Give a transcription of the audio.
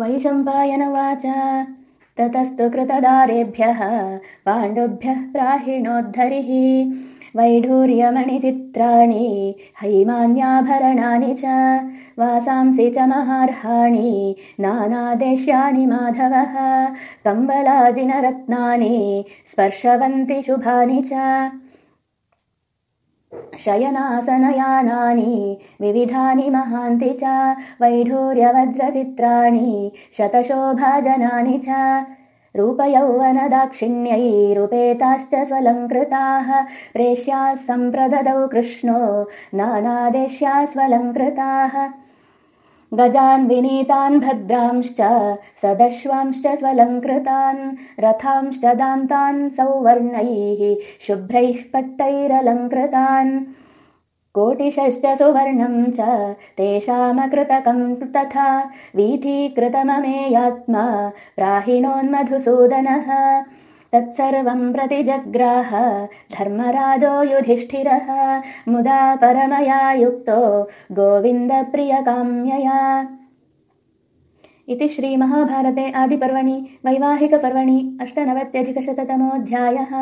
वैशम्पायनवाच। ततस्तु कृतदारेभ्यः पाण्डुभ्यः प्राहिणोद्धरिः। वैढूर्यमणिचित्राणि हैमान्याभरणानि च वासांसि च महार्हाणि नानादेश्यानि माधवः कम्बलाजिनरत्नानि स्पर्शवन्ति शुभानि च शयनासनयानानि विविधानि महान्ति च वैढूर्यवज्रचित्राणि शतशोभाजनानि च। रूपयौवनदाक्षिण्यैरुपेताश्च स्वलङ्कृताः प्रेष्याः सम्प्रददौ कृष्णो नानादेश्या स्वलङ्कृताः गजान् विनीतान् भद्रांश्च सदश्वांश्च स्वलङ्कृतान् रथांश्च दान्तान् सौवर्णैः शुभ्रैः पट्टैरलङ्कृतान्। कोटिशश्च सुवर्णं च तेषामकृतकं तथा वीथीकृतममेयात्मा प्राहिणोन्मधुसूदनः तत्सर्वं प्रतिजग्राह धर्मराजो युधिष्ठिरः मुदा परमया युक्तो गोविन्दप्रियकाम्यया। इति श्रीमहाभारते आदिपर्वणि वैवाहिकपर्वणि अष्टनवत्यधिकशततमोऽध्यायः